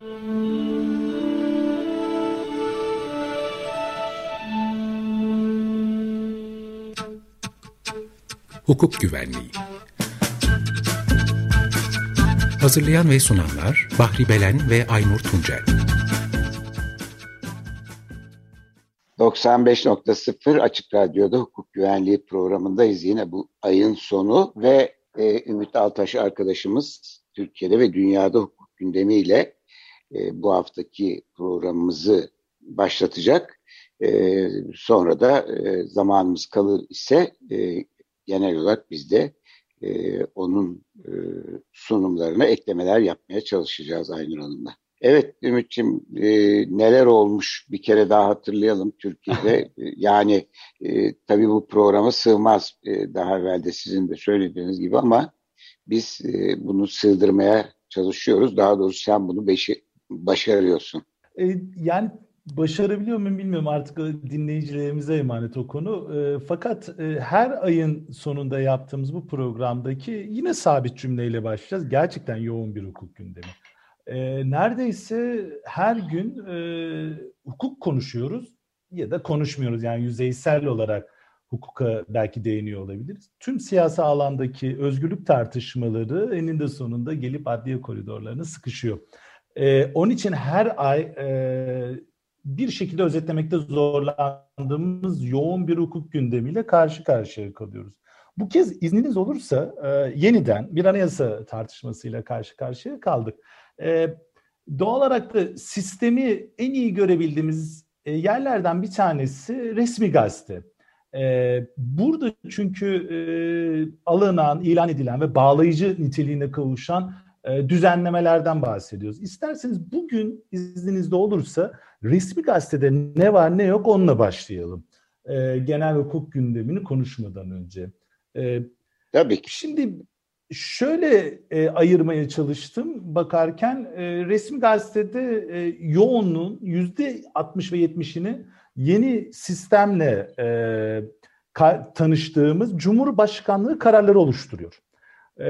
Hukuk Güvenliği Hazırlayan ve sunanlar Bahri Belen ve Aynur Tuncel 95.0 Açık Radyo'da hukuk güvenliği programındayız. Yine bu ayın sonu ve e, Ümit Altaş arkadaşımız Türkiye'de ve dünyada hukuk gündemiyle e, bu haftaki programımızı başlatacak. E, sonra da e, zamanımız kalır ise e, genel olarak biz de e, onun e, sunumlarına eklemeler yapmaya çalışacağız Aynur Hanım'la. Evet Ümit'ciğim e, neler olmuş bir kere daha hatırlayalım Türkiye'de. yani e, tabii bu programa sığmaz e, daha evvel de sizin de söylediğiniz gibi ama biz e, bunu sığdırmaya çalışıyoruz. Daha doğrusu sen bunu beşi, başarıyorsun. E, yani başarabiliyor muyum bilmiyorum artık dinleyicilerimize emanet o konu. E, fakat e, her ayın sonunda yaptığımız bu programdaki yine sabit cümleyle başlayacağız. Gerçekten yoğun bir hukuk gündemi. E, neredeyse her gün e, hukuk konuşuyoruz ya da konuşmuyoruz yani yüzeysel olarak hukuka belki değiniyor olabiliriz. Tüm siyasi alandaki özgürlük tartışmaları eninde sonunda gelip adliye koridorlarına sıkışıyor. Ee, onun için her ay e, bir şekilde özetlemekte zorlandığımız yoğun bir hukuk gündemiyle karşı karşıya kalıyoruz. Bu kez izniniz olursa e, yeniden bir anayasa tartışmasıyla karşı karşıya kaldık. E, doğal olarak da sistemi en iyi görebildiğimiz e, yerlerden bir tanesi resmi gazete. E, burada çünkü e, alınan, ilan edilen ve bağlayıcı niteliğine kavuşan e, düzenlemelerden bahsediyoruz. İsterseniz bugün izninizde olursa resmi gazetede ne var ne yok onunla başlayalım. E, genel hukuk gündemini konuşmadan önce. E, Tabii ki. Şimdi şöyle e, ayırmaya çalıştım bakarken e, resmi gazetede e, yoğunluğun yüzde 60 ve 70'ini yeni sistemle e, ka- tanıştığımız Cumhurbaşkanlığı kararları oluşturuyor. E,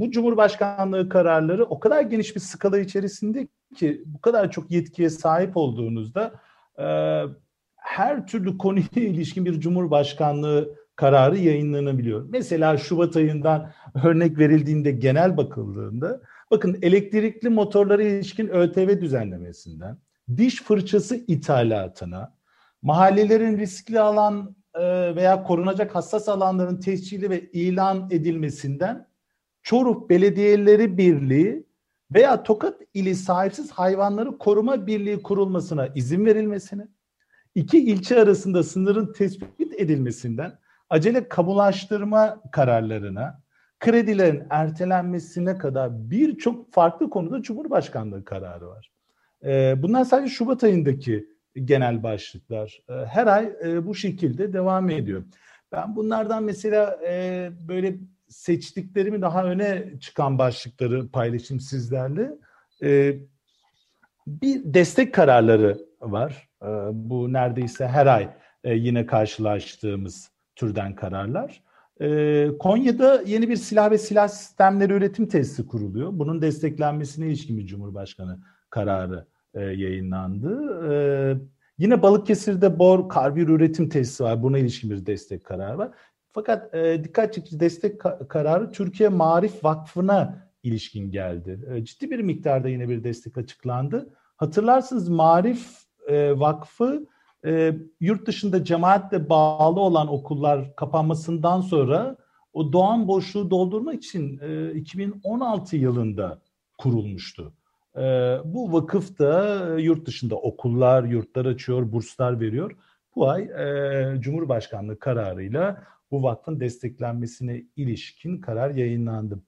bu Cumhurbaşkanlığı kararları o kadar geniş bir skala içerisinde ki bu kadar çok yetkiye sahip olduğunuzda e, her türlü konuya ilişkin bir Cumhurbaşkanlığı kararı yayınlanabiliyor. Mesela Şubat ayından örnek verildiğinde genel bakıldığında bakın elektrikli motorlara ilişkin ÖTV düzenlemesinden diş fırçası ithalatına, mahallelerin riskli alan e, veya korunacak hassas alanların tescili ve ilan edilmesinden Çoruh Belediyeleri Birliği veya Tokat ili sahipsiz hayvanları koruma birliği kurulmasına izin verilmesine, iki ilçe arasında sınırın tespit edilmesinden acele kamulaştırma kararlarına, kredilerin ertelenmesine kadar birçok farklı konuda Cumhurbaşkanlığı kararı var. Ee, bunlar sadece Şubat ayındaki genel başlıklar. Ee, her ay e, bu şekilde devam ediyor. Ben bunlardan mesela e, böyle seçtiklerimi daha öne çıkan başlıkları paylaşayım sizlerle. Ee, bir destek kararları var. Bu neredeyse her ay e, yine karşılaştığımız türden kararlar. Ee, Konya'da yeni bir silah ve silah sistemleri üretim tesisi kuruluyor. Bunun desteklenmesine ilişkin bir Cumhurbaşkanı kararı e, yayınlandı. Ee, yine Balıkesir'de bor karbür üretim tesisi var. Buna ilişkin bir destek kararı var. Fakat e, dikkat çekici destek ka- kararı Türkiye Marif Vakfı'na ilişkin geldi. E, ciddi bir miktarda yine bir destek açıklandı. Hatırlarsınız Marif e, Vakfı e, yurt dışında cemaatle bağlı olan okullar kapanmasından sonra o doğan boşluğu doldurmak için e, 2016 yılında kurulmuştu. E, bu vakıf da e, yurt dışında okullar, yurtlar açıyor, burslar veriyor. Bu ay e, Cumhurbaşkanlığı kararıyla bu vakfın desteklenmesine ilişkin karar yayınlandı.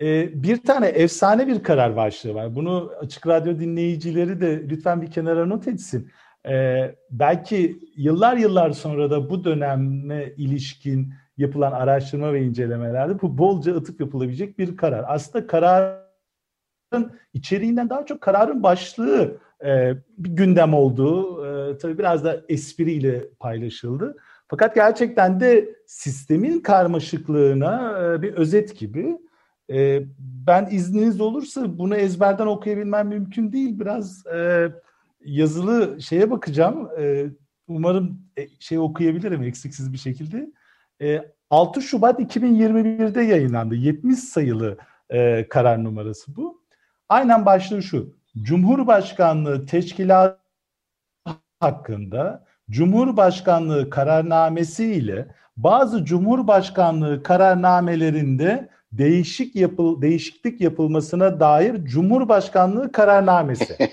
E, bir tane efsane bir karar başlığı var. Bunu Açık Radyo dinleyicileri de lütfen bir kenara not etsin. Ee, belki yıllar yıllar sonra da bu döneme ilişkin yapılan araştırma ve incelemelerde bu bolca atıp yapılabilecek bir karar. Aslında kararın içeriğinden daha çok kararın başlığı e, bir gündem olduğu e, tabii biraz da espriyle paylaşıldı. Fakat gerçekten de sistemin karmaşıklığına e, bir özet gibi E, ben izniniz olursa bunu ezberden okuyabilmem mümkün değil. Biraz e, yazılı şeye bakacağım. Umarım şey okuyabilirim eksiksiz bir şekilde. E, 6 Şubat 2021'de yayınlandı. 70 sayılı karar numarası bu. Aynen başlığı şu. Cumhurbaşkanlığı teşkilat hakkında Cumhurbaşkanlığı kararnamesi ile bazı Cumhurbaşkanlığı kararnamelerinde değişik yapıl değişiklik yapılmasına dair Cumhurbaşkanlığı kararnamesi.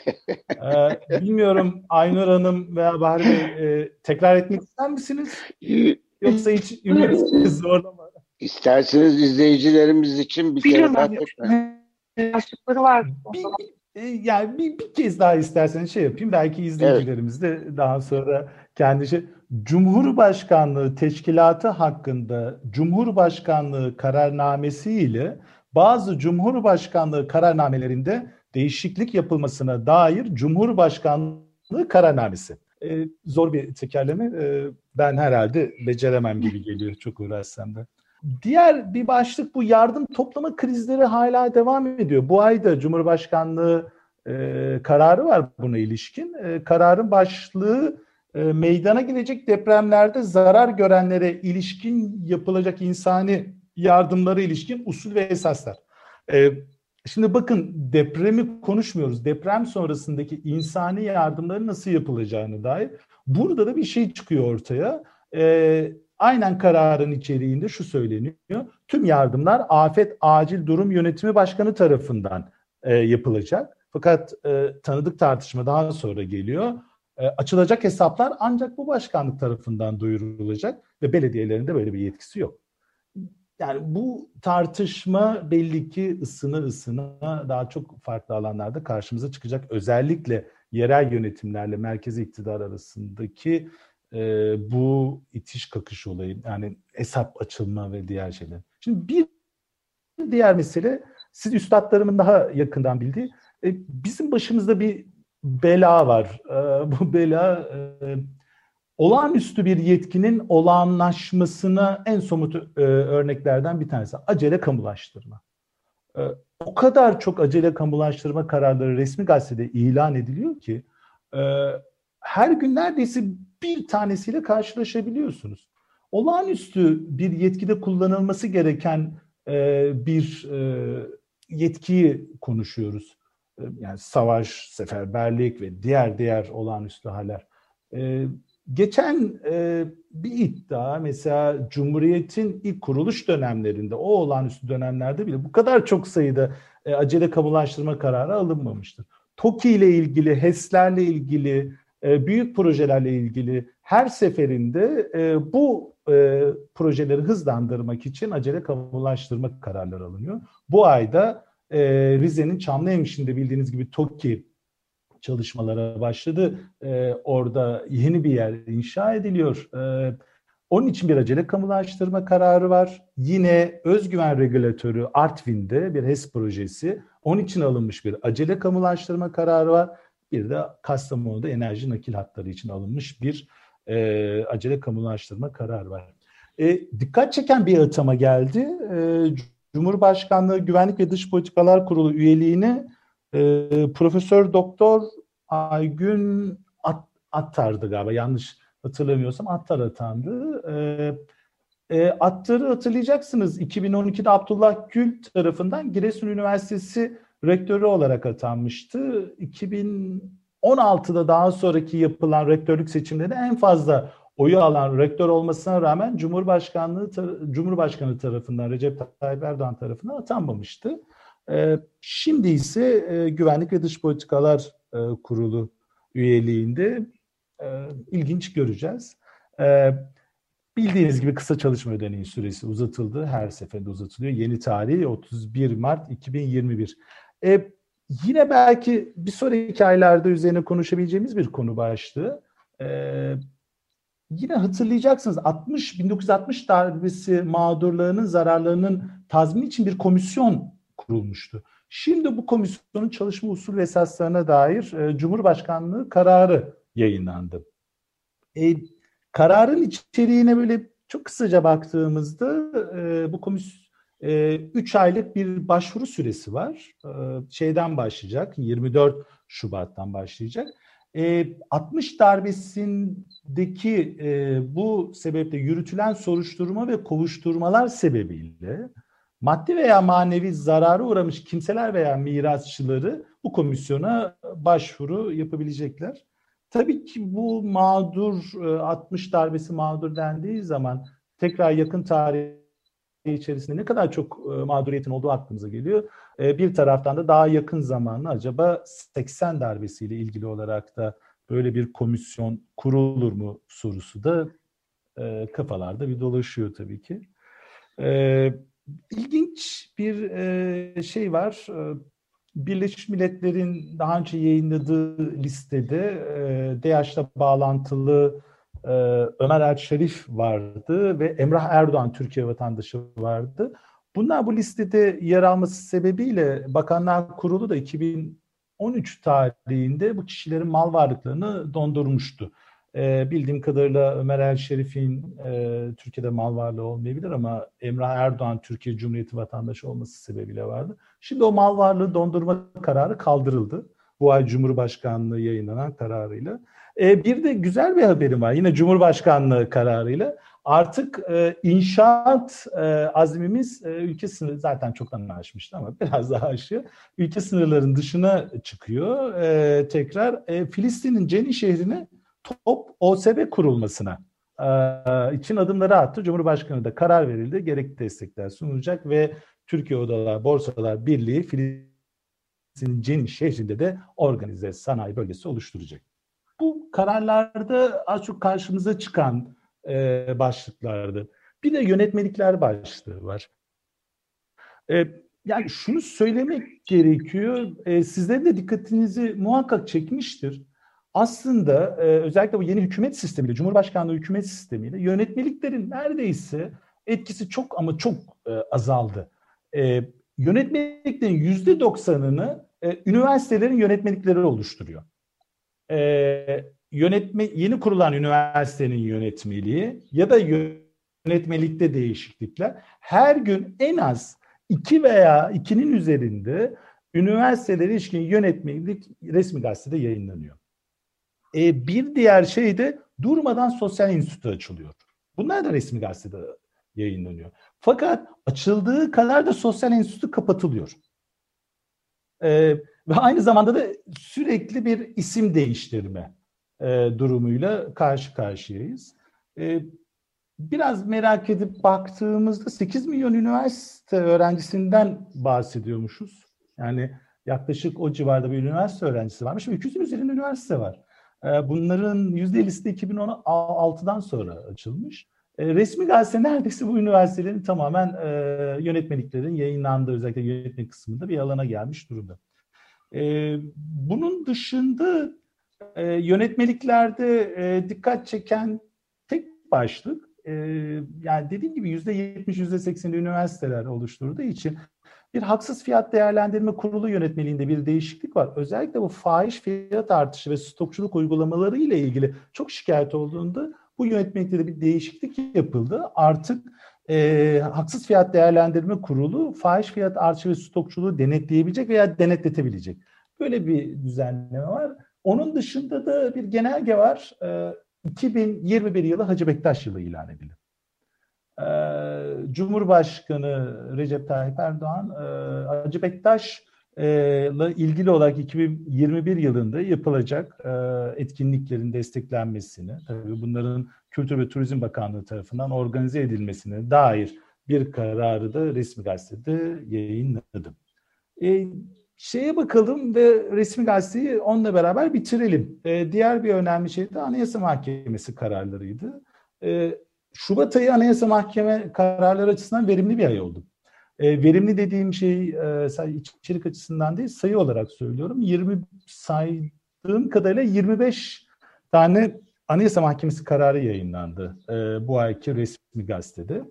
ee, bilmiyorum Aynur Hanım veya Bahri Bey e, tekrar etmek ister misiniz? Yoksa hiç ümit zorlama. İsterseniz izleyicilerimiz için bir kere daha tekrar. Var. Bir, e, yani bir, bir kez daha isterseniz şey yapayım. Belki izleyicilerimiz evet. de daha sonra kendi şey Cumhurbaşkanlığı teşkilatı hakkında Cumhurbaşkanlığı kararnamesi ile bazı Cumhurbaşkanlığı kararnamelerinde değişiklik yapılmasına dair Cumhurbaşkanlığı kararnamesi. Ee, zor bir tekerleme. Ee, ben herhalde beceremem gibi geliyor çok uğraşsam da. Diğer bir başlık bu yardım toplama krizleri hala devam ediyor. Bu ayda Cumhurbaşkanlığı e, kararı var buna ilişkin. E, kararın başlığı meydana gelecek depremlerde zarar görenlere ilişkin yapılacak insani yardımları ilişkin usul ve esaslar. E, şimdi bakın depremi konuşmuyoruz. Deprem sonrasındaki insani yardımların nasıl yapılacağını dair. Burada da bir şey çıkıyor ortaya. E, aynen kararın içeriğinde şu söyleniyor. Tüm yardımlar Afet Acil Durum Yönetimi Başkanı tarafından yapılacak. Fakat tanıdık tartışma daha sonra geliyor e, açılacak hesaplar ancak bu başkanlık tarafından duyurulacak ve belediyelerin de böyle bir yetkisi yok. Yani bu tartışma belli ki ısına ısına daha çok farklı alanlarda karşımıza çıkacak. Özellikle yerel yönetimlerle merkezi iktidar arasındaki e, bu itiş kakış olayı yani hesap açılma ve diğer şeyler. Şimdi bir diğer mesele siz üstadlarımın daha yakından bildiği e, bizim başımızda bir bela var. E, bu bela e, olağanüstü bir yetkinin olağanlaşmasına en somut e, örneklerden bir tanesi. Acele kamulaştırma. E, o kadar çok acele kamulaştırma kararları resmi gazetede ilan ediliyor ki e, her gün neredeyse bir tanesiyle karşılaşabiliyorsunuz. Olağanüstü bir yetkide kullanılması gereken e, bir yetkiyi konuşuyoruz. Ee, yani savaş, seferberlik ve diğer diğer olağanüstü haller. Ee, geçen e, bir iddia mesela Cumhuriyet'in ilk kuruluş dönemlerinde, o olağanüstü dönemlerde bile bu kadar çok sayıda e, acele kamulaştırma kararı alınmamıştır. TOKİ ile ilgili, HES'lerle ilgili, e, büyük projelerle ilgili her seferinde e, bu e, projeleri hızlandırmak için acele kamulaştırma kararları alınıyor. Bu ayda e, Rize'nin Çamlıhemşin'de bildiğiniz gibi TOKİ çalışmalara başladı. E, orada yeni bir yer inşa ediliyor. E, onun için bir acele kamulaştırma kararı var. Yine özgüven regülatörü Artvin'de bir HES projesi. Onun için alınmış bir acele kamulaştırma kararı var. Bir de Kastamonu'da enerji nakil hatları için alınmış bir e, acele kamulaştırma kararı var. E, dikkat çeken bir atama geldi. E, Cumhurbaşkanlığı Güvenlik ve Dış Politikalar Kurulu üyeliğini e, Profesör Doktor Aygün At, Attar'dı galiba yanlış hatırlamıyorsam Attar atandı. E, e, Attar'ı hatırlayacaksınız 2012'de Abdullah Gül tarafından Giresun Üniversitesi rektörü olarak atanmıştı. 2016'da daha sonraki yapılan rektörlük seçimlerinde en fazla oyu alan rektör olmasına rağmen Cumhurbaşkanlığı Cumhurbaşkanı tarafından Recep Tayyip Erdoğan tarafından atanmamıştı. E, şimdi ise e, Güvenlik ve Dış Politikalar e, Kurulu üyeliğinde e, ilginç göreceğiz. Bildiğiniz gibi kısa çalışma ödeneği süresi uzatıldı. Her seferinde uzatılıyor. Yeni tarih 31 Mart 2021. E, yine belki bir sonraki aylarda üzerine konuşabileceğimiz bir konu başlığı. E, Yine hatırlayacaksınız 60 1960 darbesi mağdurlarının zararlarının tazmini için bir komisyon kurulmuştu. Şimdi bu komisyonun çalışma usul ve esaslarına dair e, Cumhurbaşkanlığı kararı yayınlandı. E, kararın içeriğine böyle çok kısaca baktığımızda e, bu komis 3 aylık bir başvuru süresi var. Şeyden başlayacak, 24 Şubat'tan başlayacak. 60 darbesindeki bu sebeple yürütülen soruşturma ve kovuşturmalar sebebiyle maddi veya manevi zararı uğramış kimseler veya mirasçıları bu komisyona başvuru yapabilecekler. Tabii ki bu mağdur 60 darbesi mağdur dendiği zaman tekrar yakın tarih içerisinde ne kadar çok e, mağduriyetin olduğu aklımıza geliyor. E, bir taraftan da daha yakın zamanlı acaba 80 darbesiyle ilgili olarak da böyle bir komisyon kurulur mu sorusu da e, kafalarda bir dolaşıyor tabii ki. İlginç bir şey var. Birleşmiş Milletler'in daha önce yayınladığı listede DAEŞ'la bağlantılı e, Ömer El vardı ve Emrah Erdoğan Türkiye vatandaşı vardı. Bunlar bu listede yer alması sebebiyle Bakanlar Kurulu da 2013 tarihinde bu kişilerin mal varlıklarını dondurmuştu. E, bildiğim kadarıyla Ömer El Şerif'in e, Türkiye'de mal varlığı olmayabilir ama Emrah Erdoğan Türkiye Cumhuriyeti vatandaşı olması sebebiyle vardı. Şimdi o mal varlığı dondurma kararı kaldırıldı. Bu ay Cumhurbaşkanlığı yayınlanan kararıyla. E, bir de güzel bir haberim var. Yine Cumhurbaşkanlığı kararıyla artık e, inşaat e, azmimiz e, ülke sınırı zaten çoktan aşmıştı ama biraz daha aşıyor. Ülke sınırlarının dışına çıkıyor. E, tekrar e, Filistin'in Ceni şehrine top OSB kurulmasına e, için adımları attı. Cumhurbaşkanı da karar verildi. Gerekli destekler sunulacak ve Türkiye Odalar Borsalar Birliği Filistin'in Ceni şehrinde de organize sanayi bölgesi oluşturacak. Kararlarda az çok karşımıza çıkan e, başlıklardı. Bir de yönetmelikler başlığı var. E, yani şunu söylemek gerekiyor. E, sizlerin de dikkatinizi muhakkak çekmiştir. Aslında e, özellikle bu yeni hükümet sistemiyle, Cumhurbaşkanlığı hükümet sistemiyle yönetmeliklerin neredeyse etkisi çok ama çok e, azaldı. E, yönetmeliklerin yüzde doksanını e, üniversitelerin yönetmelikleri oluşturuyor e, yönetme yeni kurulan üniversitenin yönetmeliği ya da yönetmelikte değişiklikler her gün en az iki veya ikinin üzerinde üniversitelere ilişkin yönetmelik resmi gazetede yayınlanıyor. E, bir diğer şey de durmadan sosyal enstitü açılıyor. Bunlar da resmi gazetede yayınlanıyor. Fakat açıldığı kadar da sosyal enstitü kapatılıyor. E, ve aynı zamanda da sürekli bir isim değiştirme e, durumuyla karşı karşıyayız. E, biraz merak edip baktığımızda 8 milyon üniversite öğrencisinden bahsediyormuşuz. Yani yaklaşık o civarda bir üniversite öğrencisi varmış ve 200'ün üzerinde üniversite var. E, bunların %50'si de 2016'dan sonra açılmış. E, resmi gazete neredeyse bu üniversitelerin tamamen e, yönetmeliklerin yayınlandığı özellikle yönetmelik kısmında bir alana gelmiş durumda. Bunun dışında e, yönetmeliklerde e, dikkat çeken tek başlık e, yani dediğim gibi yüzde yetmiş yüzde sekseni üniversiteler oluşturduğu için bir haksız fiyat değerlendirme kurulu yönetmeliğinde bir değişiklik var. Özellikle bu fahiş fiyat artışı ve stokçuluk uygulamaları ile ilgili çok şikayet olduğunda bu yönetmelikte de bir değişiklik yapıldı. Artık e, haksız fiyat değerlendirme kurulu fahiş fiyat artışı ve stokçuluğu denetleyebilecek veya denetletebilecek. Böyle bir düzenleme var. Onun dışında da bir genelge var. E, 2021 yılı Hacı Bektaş yılı ilan edildi. E, Cumhurbaşkanı Recep Tayyip Erdoğan e, Hacı Bektaş ile ilgili olarak 2021 yılında yapılacak e, etkinliklerin desteklenmesini, tabii bunların Kültür ve Turizm Bakanlığı tarafından organize edilmesine dair bir kararı da resmi gazetede yayınladım. E, şeye bakalım ve resmi gazeteyi onunla beraber bitirelim. E, diğer bir önemli şey de Anayasa Mahkemesi kararlarıydı. E, Şubat ayı Anayasa Mahkeme kararları açısından verimli bir ay oldu. E, verimli dediğim şey e, içerik açısından değil sayı olarak söylüyorum. 20 saydığım kadarıyla 25 tane Anayasa Mahkemesi kararı yayınlandı e, bu ayki resmi gazetede.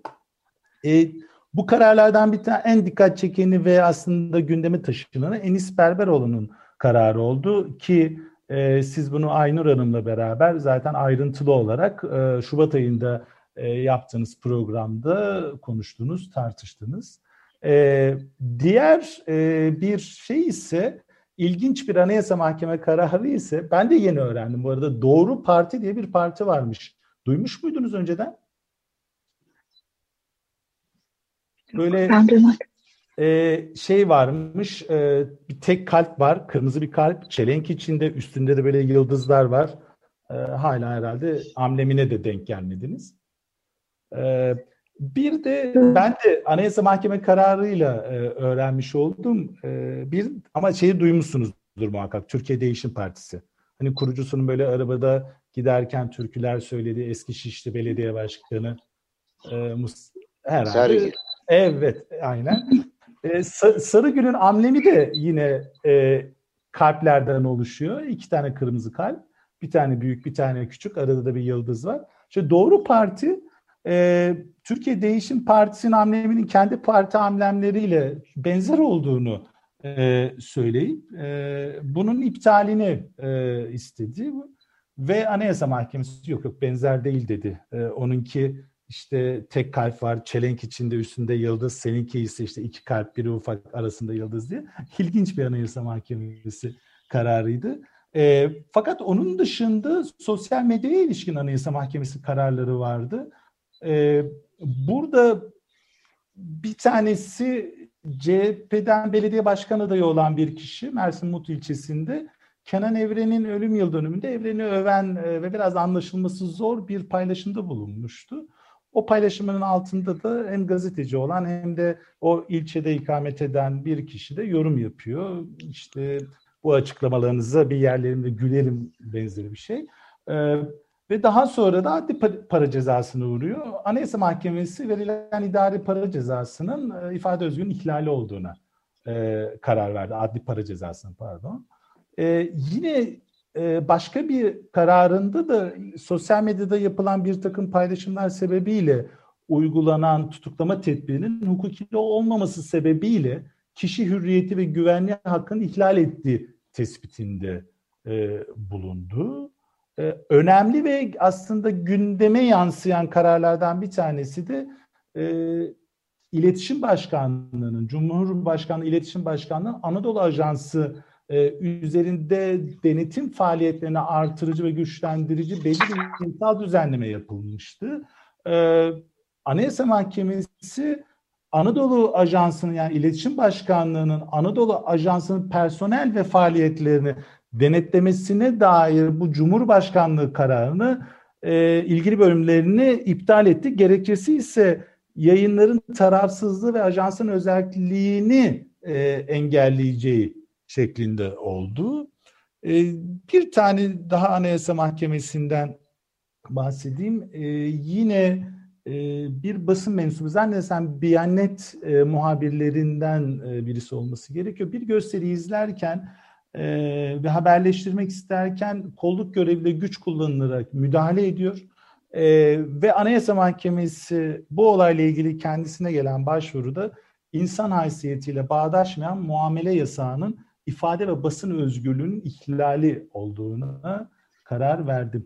E, bu kararlardan bir tane en dikkat çekeni ve aslında gündeme taşınanı Enis Berberoğlu'nun kararı oldu ki e, siz bunu Aynur Hanım'la beraber zaten ayrıntılı olarak e, Şubat ayında e, yaptığınız programda konuştunuz, tartıştınız. E, diğer e, bir şey ise ilginç bir anayasa mahkeme kararı ise ben de yeni öğrendim bu arada Doğru Parti diye bir parti varmış. Duymuş muydunuz önceden? Böyle e, şey varmış, e, bir tek kalp var, kırmızı bir kalp, çelenk içinde, üstünde de böyle yıldızlar var. E, hala herhalde amblemine de denk gelmediniz. E, bir de ben de Anayasa Mahkeme kararıyla e, öğrenmiş oldum. E, bir ama şeyi duymuşsunuzdur muhakkak. Türkiye Değişim Partisi. Hani kurucusunun böyle arabada giderken türküler söylediği eski Şişli Belediye Başkanı e, Mus herhalde. Sarıgül. Evet, aynen. e, Sarıgül'ün amblemi de yine e, kalplerden oluşuyor. İki tane kırmızı kalp. Bir tane büyük, bir tane küçük. Arada da bir yıldız var. İşte Doğru Parti e, Türkiye Değişim Partisi'nin ambleminin kendi parti amblemleriyle benzer olduğunu e, söyleyip e, bunun iptalini e, istedi ve Anayasa Mahkemesi yok yok benzer değil dedi. E, onunki işte tek kalp var, çelenk içinde üstünde yıldız, seninki ise işte iki kalp biri ufak arasında yıldız diye. İlginç bir Anayasa Mahkemesi kararıydı. E, fakat onun dışında sosyal medyaya ilişkin Anayasa Mahkemesi kararları vardı. E, burada bir tanesi CHP'den belediye başkan adayı olan bir kişi Mersin Mut ilçesinde Kenan Evren'in ölüm yıl dönümünde Evren'i öven e, ve biraz anlaşılması zor bir paylaşımda bulunmuştu. O paylaşımının altında da hem gazeteci olan hem de o ilçede ikamet eden bir kişi de yorum yapıyor. İşte bu açıklamalarınıza bir yerlerimde gülerim benzeri bir şey. Ee, ve daha sonra da adli para cezasına uğruyor. Anayasa Mahkemesi verilen idari para cezasının e, ifade özgürlüğünün ihlali olduğuna e, karar verdi. Adli para cezasının pardon. E, yine başka bir kararında da sosyal medyada yapılan bir takım paylaşımlar sebebiyle uygulanan tutuklama tedbirinin hukuki olmaması sebebiyle kişi hürriyeti ve güvenliği hakkını ihlal ettiği tespitinde e, bulundu. E, önemli ve aslında gündeme yansıyan kararlardan bir tanesi de e, İletişim Başkanlığı'nın, Cumhurbaşkanlığı İletişim Başkanlığı Anadolu Ajansı e, üzerinde denetim faaliyetlerini artırıcı ve güçlendirici belli bir yasal düzenleme yapılmıştı. E, Anayasa Mahkemesi Anadolu Ajansı'nın yani İletişim Başkanlığı'nın Anadolu Ajansı'nın personel ve faaliyetlerini denetlemesine dair bu Cumhurbaşkanlığı kararını e, ilgili bölümlerini iptal etti. Gerekçesi ise yayınların tarafsızlığı ve ajansın özelliğini e, engelleyeceği şeklinde oldu. E, bir tane daha Anayasa Mahkemesi'nden bahsedeyim. E, yine e, bir basın mensubu zannedersem Biyanet muhabirlerinden birisi olması gerekiyor. Bir gösteri izlerken ve haberleştirmek isterken kolluk görevli güç kullanılarak müdahale ediyor. E, ve Anayasa Mahkemesi bu olayla ilgili kendisine gelen başvuruda insan haysiyetiyle bağdaşmayan muamele yasağının ifade ve basın özgürlüğünün ihlali olduğuna karar verdi.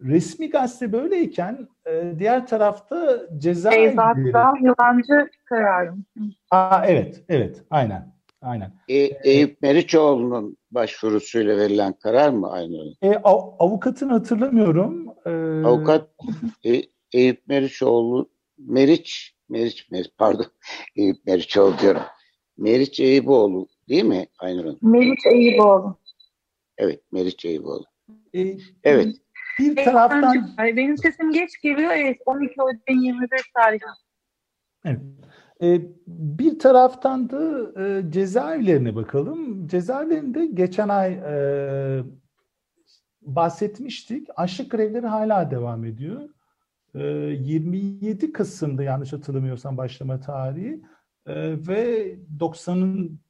Resmi gazete böyleyken e, diğer tarafta ceza Eyvat'ta yalancı kararım. Aa, evet, evet, aynen. Aynen. E, Eyüp Meriçoğlu'nun başvurusuyla verilen karar mı aynı? E, av, avukatını hatırlamıyorum. E, Avukat e, Eyüp Meriçoğlu, Meriç, Meriç, Meriç pardon, Eyüp Meriçoğlu diyorum. Meriç Eyüboğlu Değil mi Aynur Hanım? Meriç Eyüboğlu. Evet, Meriç Eyüboğlu. Ee, evet. Bir taraftan... Benim sesim geç geliyor. Evet, 12 Ocak 21 tarihi. Evet. Ee, bir taraftan da e, cezaevlerine bakalım. Cezaevlerinde geçen ay e, bahsetmiştik. Açlık grevleri hala devam ediyor. E, 27 Kasım'da yanlış hatırlamıyorsam başlama tarihi e, ve 90'ın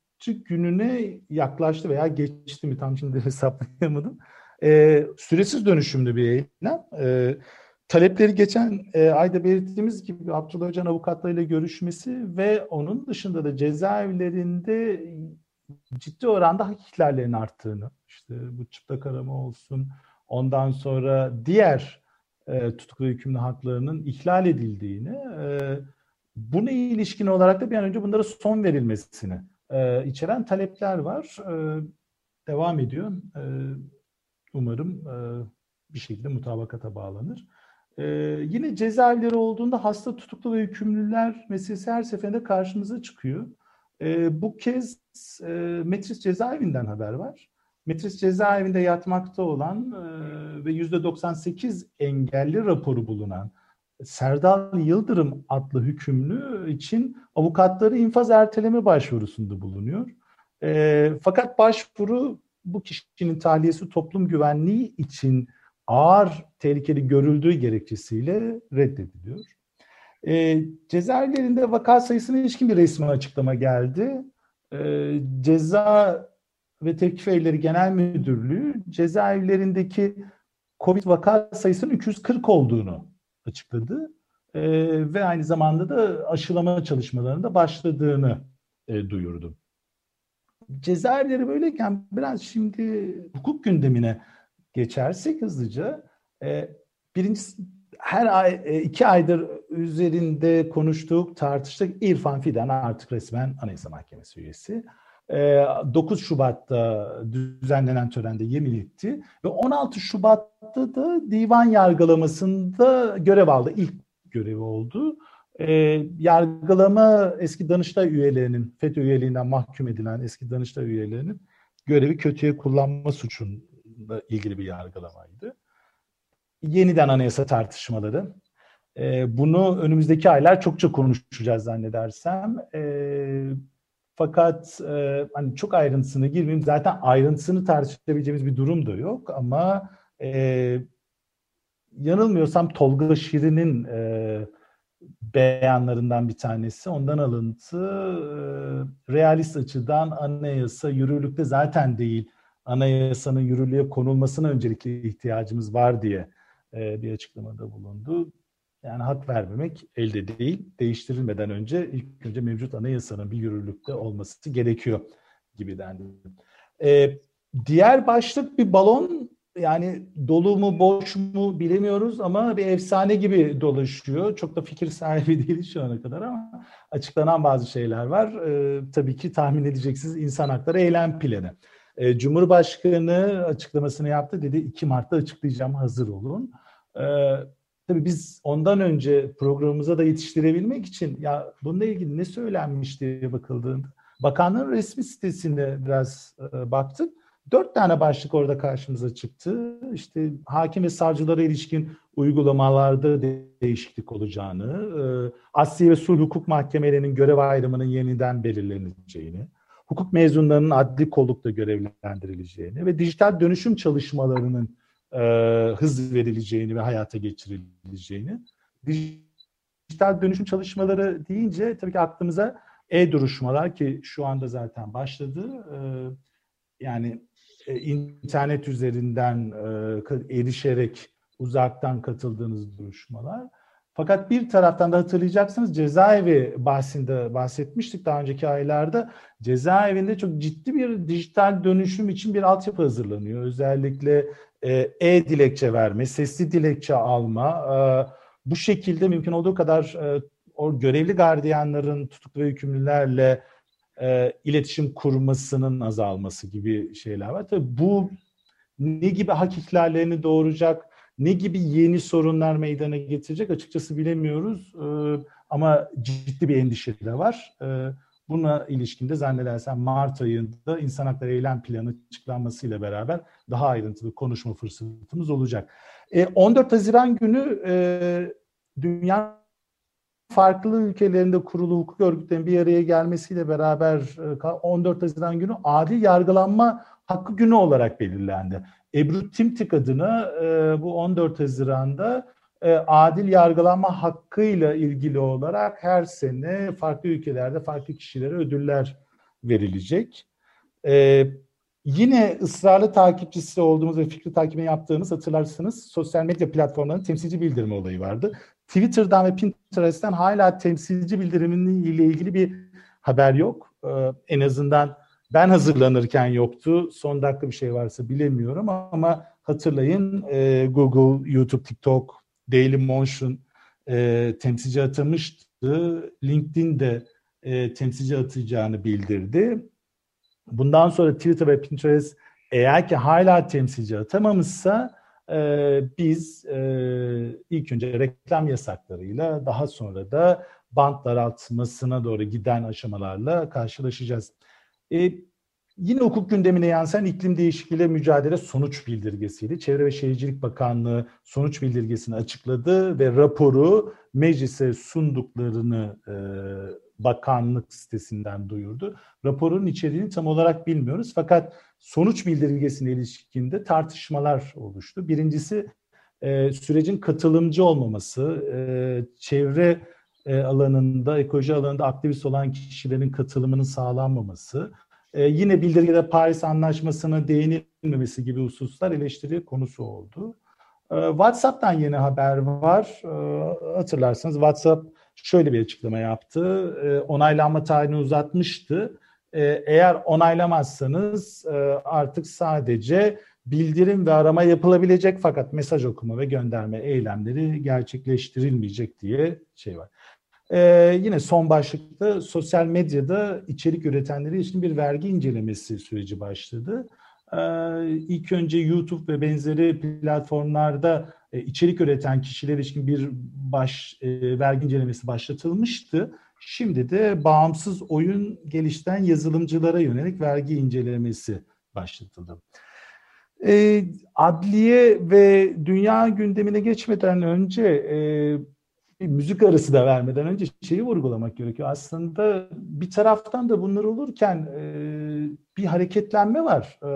gününe yaklaştı veya geçti mi tam şimdi hesaplayamadım. E, süresiz dönüşümlü bir eylem. E, talepleri geçen e, ayda belirttiğimiz gibi Abdullah Öcalan avukatlarıyla görüşmesi ve onun dışında da cezaevlerinde ciddi oranda hak ihlallerinin arttığını, işte bu çıplak arama olsun, ondan sonra diğer e, tutuklu hükümlü haklarının ihlal edildiğini, e, Buna ilişkin olarak da bir an önce bunlara son verilmesini e, içeren talepler var. E, devam ediyor. E, umarım e, bir şekilde mutabakata bağlanır. Yine cezaevleri olduğunda hasta tutuklu ve hükümlüler meselesi her seferinde karşımıza çıkıyor. Bu kez Metris cezaevinden haber var. Metris cezaevinde yatmakta olan ve %98 engelli raporu bulunan Serdal Yıldırım adlı hükümlü için avukatları infaz erteleme başvurusunda bulunuyor. E, fakat başvuru bu kişinin tahliyesi toplum güvenliği için ağır tehlikeli görüldüğü gerekçesiyle reddediliyor. E, cezaevlerinde vaka sayısına ilişkin bir resmi açıklama geldi. E, ceza ve Tevkif Evleri Genel Müdürlüğü cezaevlerindeki COVID vaka sayısının 240 olduğunu açıkladı. E, ve aynı zamanda da aşılama çalışmalarında başladığını e, duyurdu. Cezaevleri böyleyken biraz şimdi hukuk gündemine geçersek hızlıca e, birincisi her ay e, iki aydır üzerinde tartıştık. İrfan Fidan artık resmen Anayasa Mahkemesi üyesi. 9 e, Şubat'ta düzenlenen törende yemin etti ve 16 Şubat'ta da divan yargılamasında görev aldı. İlk görevi oldu. E, yargılama eski Danıştay üyelerinin, FETÖ üyeliğinden mahkum edilen eski Danıştay üyelerinin görevi kötüye kullanma suçunla ilgili bir yargılamaydı. Yeniden anayasa tartışmaları. E, bunu önümüzdeki aylar çokça konuşacağız zannedersem. E, fakat e, hani çok ayrıntısına girmeyeyim. Zaten ayrıntısını tartışabileceğimiz bir durum da yok ama e, yanılmıyorsam Tolga Şirin'in e, beyanlarından bir tanesi. Ondan alıntı e, realist açıdan anayasa yürürlükte zaten değil. Anayasanın yürürlüğe konulmasına öncelikli ihtiyacımız var diye e, bir açıklamada bulundu. Yani hak vermemek elde değil. Değiştirilmeden önce ilk önce mevcut anayasanın bir yürürlükte olması gerekiyor gibi dendi. Ee, diğer başlık bir balon yani dolu mu boş mu bilemiyoruz ama bir efsane gibi dolaşıyor. Çok da fikir sahibi değil şu ana kadar ama açıklanan bazı şeyler var. Ee, tabii ki tahmin edeceksiniz insan hakları eylem planı. Ee, Cumhurbaşkanı açıklamasını yaptı dedi 2 Mart'ta açıklayacağım hazır olun. Ee, Tabii biz ondan önce programımıza da yetiştirebilmek için ya bununla ilgili ne söylenmiş diye bakıldığında bakanlığın resmi sitesine biraz e, baktık. Dört tane başlık orada karşımıza çıktı. İşte hakim ve savcılara ilişkin uygulamalarda değişiklik olacağını, e, Asli ve Sulh Hukuk Mahkemelerinin görev ayrımının yeniden belirleneceğini, hukuk mezunlarının adli kollukta görevlendirileceğini ve dijital dönüşüm çalışmalarının e, hız verileceğini ve hayata geçirileceğini. Dijital dönüşüm çalışmaları deyince tabii ki aklımıza e-duruşmalar ki şu anda zaten başladı. E, yani e, internet üzerinden e, erişerek uzaktan katıldığınız duruşmalar. Fakat bir taraftan da hatırlayacaksınız cezaevi bahsinde bahsetmiştik daha önceki aylarda. Cezaevinde çok ciddi bir dijital dönüşüm için bir altyapı hazırlanıyor. Özellikle e-dilekçe verme, sesli dilekçe alma, e, bu şekilde mümkün olduğu kadar e, o görevli gardiyanların tutuklu ve hükümlülerle iletişim kurmasının azalması gibi şeyler var. Tabii bu ne gibi hak ihlallerini doğuracak, ne gibi yeni sorunlar meydana getirecek açıkçası bilemiyoruz. ama ciddi bir endişe de var. Buna ilişkinde zannedersem Mart ayında İnsan Hakları Eylem Planı açıklanmasıyla beraber daha ayrıntılı konuşma fırsatımız olacak. E, 14 Haziran günü e, dünya farklı ülkelerinde kurulu hukuk örgütlerinin bir araya gelmesiyle beraber 14 e, Haziran günü adil yargılanma hakkı günü olarak belirlendi. Ebru Timtik adına e, bu 14 Haziran'da adil yargılanma hakkıyla ilgili olarak her sene farklı ülkelerde farklı kişilere ödüller verilecek. E, yine ısrarlı takipçisi olduğumuz ve fikri takibi yaptığımız hatırlarsınız sosyal medya platformlarının temsilci bildirimi olayı vardı. Twitter'dan ve Pinterest'ten hala temsilci bildiriminin ile ilgili bir haber yok. E, en azından ben hazırlanırken yoktu. Son dakika bir şey varsa bilemiyorum ama hatırlayın e, Google, YouTube, TikTok, Daily Motion e, temsilci atamıştı LinkedIn'de e, temsilci atacağını bildirdi. Bundan sonra Twitter ve Pinterest eğer ki hala temsilci atamamışsa e, biz e, ilk önce reklam yasaklarıyla daha sonra da bant daraltmasına doğru giden aşamalarla karşılaşacağız. E, yine hukuk gündemine yansıyan iklim değişikliğiyle mücadele sonuç bildirgesiydi. Çevre ve Şehircilik Bakanlığı sonuç bildirgesini açıkladı ve raporu meclise sunduklarını e, bakanlık sitesinden duyurdu. Raporun içeriğini tam olarak bilmiyoruz fakat sonuç bildirgesine ilişkinde tartışmalar oluştu. Birincisi e, sürecin katılımcı olmaması, e, çevre e, alanında, ekoloji alanında aktivist olan kişilerin katılımının sağlanmaması, e, yine bildirgede Paris Anlaşması'na değinilmemesi gibi hususlar eleştiri konusu oldu. E, WhatsApp'tan yeni haber var. E, hatırlarsanız WhatsApp şöyle bir açıklama yaptı. E, onaylanma tarihini uzatmıştı. Eğer onaylamazsanız artık sadece bildirim ve arama yapılabilecek fakat mesaj okuma ve gönderme eylemleri gerçekleştirilmeyecek diye şey var. Ee, yine son başlıkta sosyal medyada içerik üretenleri için bir vergi incelemesi süreci başladı. Ee, ilk önce YouTube ve benzeri platformlarda e, içerik üreten kişiler için bir baş e, vergi incelemesi başlatılmıştı. Şimdi de bağımsız oyun geliştiren yazılımcılara yönelik vergi incelemesi başlatıldı. E, adliye ve dünya gündemine geçmeden önce e, bir müzik arası da vermeden önce şeyi vurgulamak gerekiyor. Aslında bir taraftan da bunlar olurken e, bir hareketlenme var e,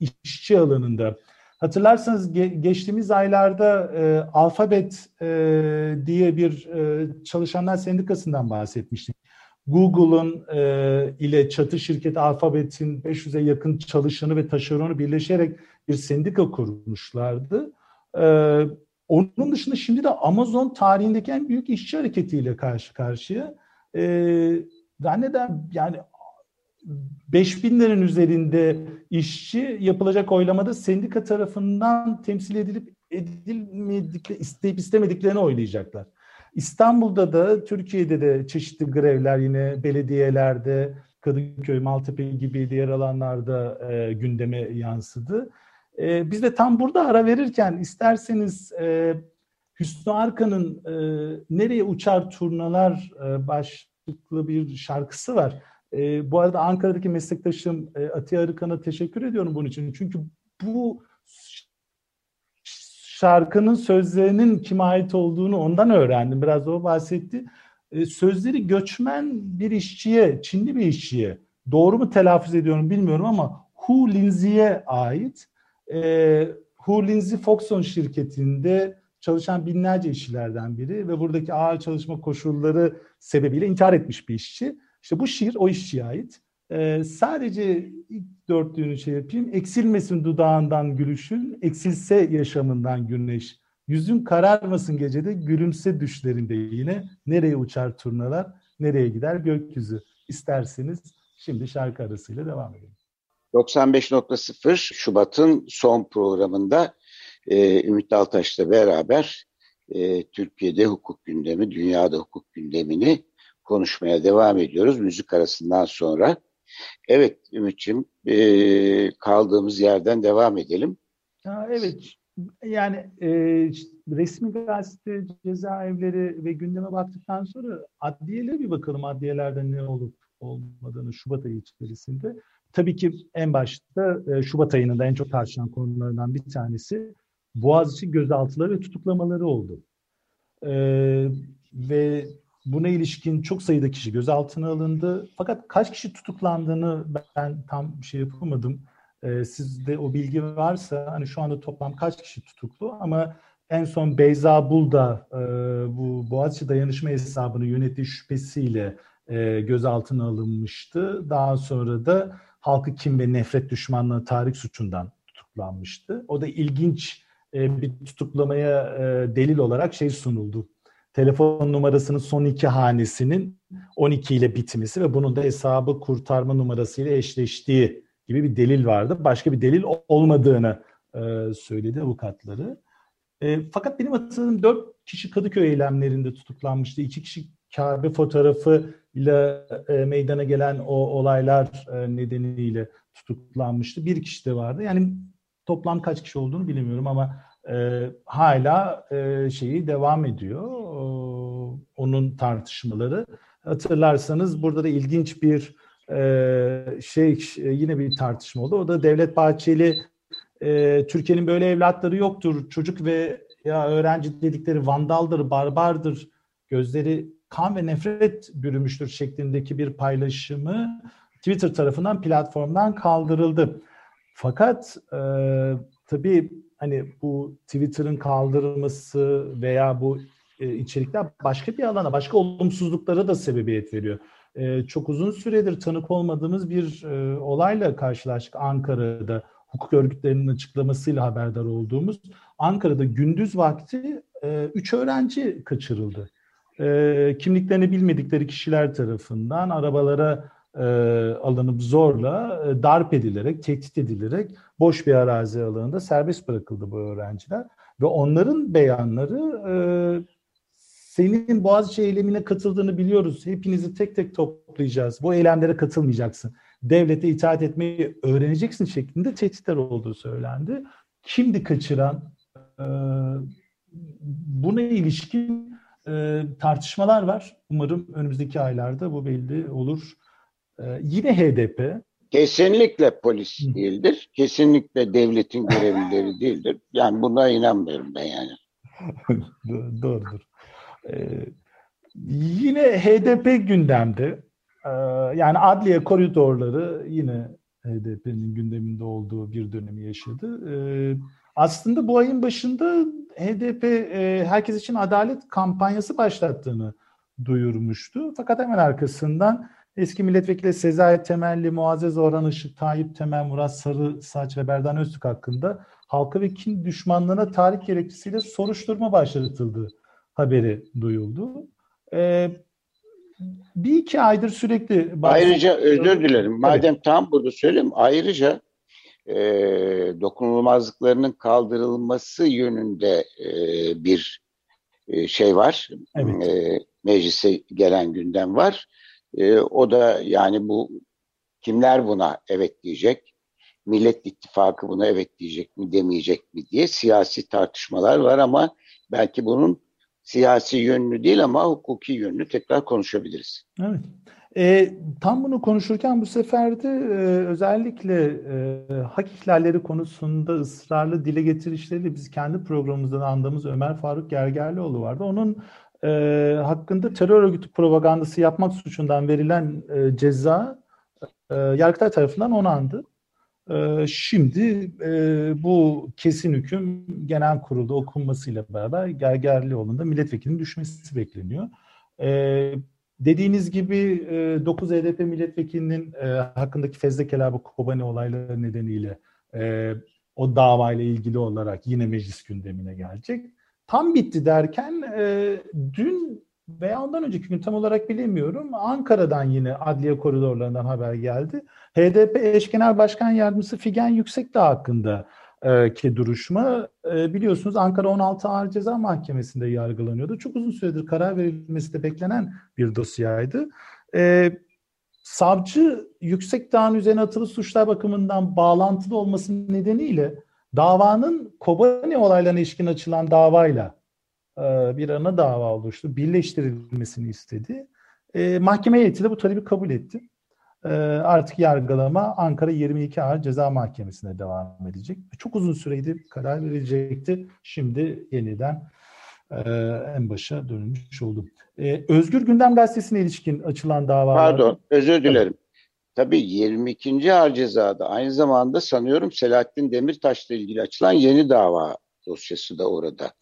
işçi alanında. Hatırlarsanız ge- geçtiğimiz aylarda e, Alphabet e, diye bir çalışanlar sendikasından bahsetmiştik. Google'ın e, ile çatı şirketi Alphabet'in 500'e yakın çalışanı ve taşeronu birleşerek bir sendika kurmuşlardı. E, onun dışında şimdi de Amazon tarihindeki en büyük işçi hareketiyle karşı karşıya. E, zanneden yani 5000'lerin üzerinde işçi yapılacak oylamada sendika tarafından temsil edilip edilmedikleri, isteyip istemediklerini oylayacaklar. İstanbul'da da Türkiye'de de çeşitli grevler yine belediyelerde Kadıköy, Maltepe gibi diğer alanlarda e, gündeme yansıdı. E, biz de tam burada ara verirken isterseniz e, Hüsnü Arkan'ın e, Nereye Uçar Turnalar e, başlıklı bir şarkısı var. E, bu arada Ankara'daki meslektaşım e, Atiye Arıkan'a teşekkür ediyorum bunun için. Çünkü bu şarkının sözlerinin kime ait olduğunu ondan öğrendim. Biraz o bahsetti. E, sözleri göçmen bir işçiye, Çinli bir işçiye, doğru mu telaffuz ediyorum bilmiyorum ama Hu Linzi'ye ait. E, Hu Foxon şirketinde çalışan binlerce işçilerden biri ve buradaki ağır çalışma koşulları sebebiyle intihar etmiş bir işçi. İşte bu şiir o işçiye ait. Ee, sadece ilk dörtlüğünü şey yapayım. Eksilmesin dudağından gülüşün, eksilse yaşamından güneş. Yüzün kararmasın gecede, gülümse düşlerinde yine. Nereye uçar turnalar, nereye gider gökyüzü. İsterseniz şimdi şarkı arasıyla devam edelim. 95.0 Şubat'ın son programında e, Ümit Altaş'la beraber e, Türkiye'de hukuk gündemi, dünyada hukuk gündemini konuşmaya devam ediyoruz müzik arasından sonra. Evet Ümit'ciğim e, kaldığımız yerden devam edelim. Ha, evet yani e, resmi gazete cezaevleri ve gündeme baktıktan sonra adliyelere bir bakalım adliyelerde ne olup olmadığını Şubat ayı içerisinde. Tabii ki en başta e, Şubat ayının en çok tartışılan konularından bir tanesi Boğaziçi gözaltıları ve tutuklamaları oldu. E, ve Buna ilişkin çok sayıda kişi gözaltına alındı. Fakat kaç kişi tutuklandığını ben tam bir şey yapamadım. Ee, sizde o bilgi varsa hani şu anda toplam kaç kişi tutuklu ama en son Beyza Bulda e, bu Boğaziçi dayanışma hesabını yönettiği şüphesiyle e, gözaltına alınmıştı. Daha sonra da halkı kim ve nefret düşmanlığı tarih suçundan tutuklanmıştı. O da ilginç e, bir tutuklamaya e, delil olarak şey sunuldu telefon numarasının son iki hanesinin 12 ile bitmesi ve bunun da hesabı kurtarma numarasıyla eşleştiği gibi bir delil vardı. Başka bir delil olmadığını e, söyledi avukatları. Fakat benim hatırladığım dört kişi Kadıköy eylemlerinde tutuklanmıştı. İki kişi Kabe fotoğrafı ile e, meydana gelen o olaylar e, nedeniyle tutuklanmıştı. Bir kişi de vardı. Yani toplam kaç kişi olduğunu bilmiyorum ama e, hala e, şeyi devam ediyor. E, onun tartışmaları. Hatırlarsanız burada da ilginç bir e, şey yine bir tartışma oldu. O da Devlet Bahçeli e, Türkiye'nin böyle evlatları yoktur. Çocuk ve ya öğrenci dedikleri vandaldır, barbardır. Gözleri kan ve nefret bürümüştür şeklindeki bir paylaşımı Twitter tarafından platformdan kaldırıldı. Fakat e, tabii hani bu Twitter'ın kaldırılması veya bu e, içerikler başka bir alana, başka olumsuzluklara da sebebiyet veriyor. E, çok uzun süredir tanık olmadığımız bir e, olayla karşılaştık Ankara'da. Hukuk örgütlerinin açıklamasıyla haberdar olduğumuz. Ankara'da gündüz vakti e, üç öğrenci kaçırıldı. E, kimliklerini bilmedikleri kişiler tarafından arabalara e, alınıp zorla e, darp edilerek, tehdit edilerek boş bir arazi alanında serbest bırakıldı bu öğrenciler. Ve onların beyanları e, senin Boğaziçi eylemine katıldığını biliyoruz. Hepinizi tek tek toplayacağız. Bu eylemlere katılmayacaksın. Devlete itaat etmeyi öğreneceksin şeklinde tehditler olduğu söylendi. Kimdi kaçıran? E, buna ilişkin e, tartışmalar var. Umarım önümüzdeki aylarda bu belli olur. Ee, yine HDP. Kesinlikle polis değildir. Kesinlikle devletin görevlileri değildir. Yani buna inanmıyorum ben yani. Doğrudur. Ee, yine HDP gündemde. Ee, yani adliye koridorları yine HDP'nin gündeminde olduğu bir dönemi yaşadı. Ee, aslında bu ayın başında HDP e, herkes için adalet kampanyası başlattığını duyurmuştu. Fakat hemen arkasından Eski milletvekili Sezai Temelli, Muazzez Orhan Işık, Tayyip Temel, Murat Sarı Saç ve Berdan Öztürk hakkında halka ve kin düşmanlığına tarih gerekçesiyle soruşturma başlatıldı haberi duyuldu. Ee, bir iki aydır sürekli... Ayrıca özür dilerim. Madem evet. tam burada söyleyeyim. Ayrıca e, dokunulmazlıklarının kaldırılması yönünde e, bir e, şey var. Evet. E, meclise gelen gündem var. E, o da yani bu kimler buna evet diyecek? Millet İttifakı buna evet diyecek mi demeyecek mi diye siyasi tartışmalar var ama belki bunun siyasi yönünü değil ama hukuki yönünü tekrar konuşabiliriz. Evet. E, tam bunu konuşurken bu sefer de e, özellikle e, hak ihlalleri konusunda ısrarlı dile getirişleri biz kendi programımızdan andığımız Ömer Faruk Gergerlioğlu vardı. Onun e, hakkında terör örgütü propagandası yapmak suçundan verilen e, ceza e, Yargıtay tarafından onandı. E, şimdi e, bu kesin hüküm genel kurulda okunmasıyla beraber Gergerlioğlu'nda milletvekilinin düşmesi bekleniyor. E, dediğiniz gibi e, 9 HDP milletvekilinin e, hakkındaki fezle kelabı Kobani olayları nedeniyle e, o davayla ilgili olarak yine meclis gündemine gelecek tam bitti derken e, dün veya ondan önceki gün tam olarak bilemiyorum. Ankara'dan yine adliye koridorlarından haber geldi. HDP eş genel başkan yardımcısı Figen Yüksekdağ hakkında e, ki duruşma e, biliyorsunuz Ankara 16 Ağır Ceza Mahkemesi'nde yargılanıyordu. Çok uzun süredir karar verilmesi de beklenen bir dosyaydı. E, savcı Yüksekdağ'ın üzerine atılı suçlar bakımından bağlantılı olması nedeniyle davanın Kobani olaylarına ilişkin açılan davayla e, bir ana dava oluştu. Birleştirilmesini istedi. E, mahkeme heyeti de bu talebi kabul etti. E, artık yargılama Ankara 22 Ağır Ceza Mahkemesi'ne devam edecek. Çok uzun süreydi karar verilecekti. Şimdi yeniden en başa dönülmüş oldu. Özgür Gündem Gazetesi'ne ilişkin açılan dava. Pardon, özür dilerim. Tabii 22. Ağır Ceza'da aynı zamanda sanıyorum Selahattin Demirtaş'la ilgili açılan yeni dava dosyası da orada.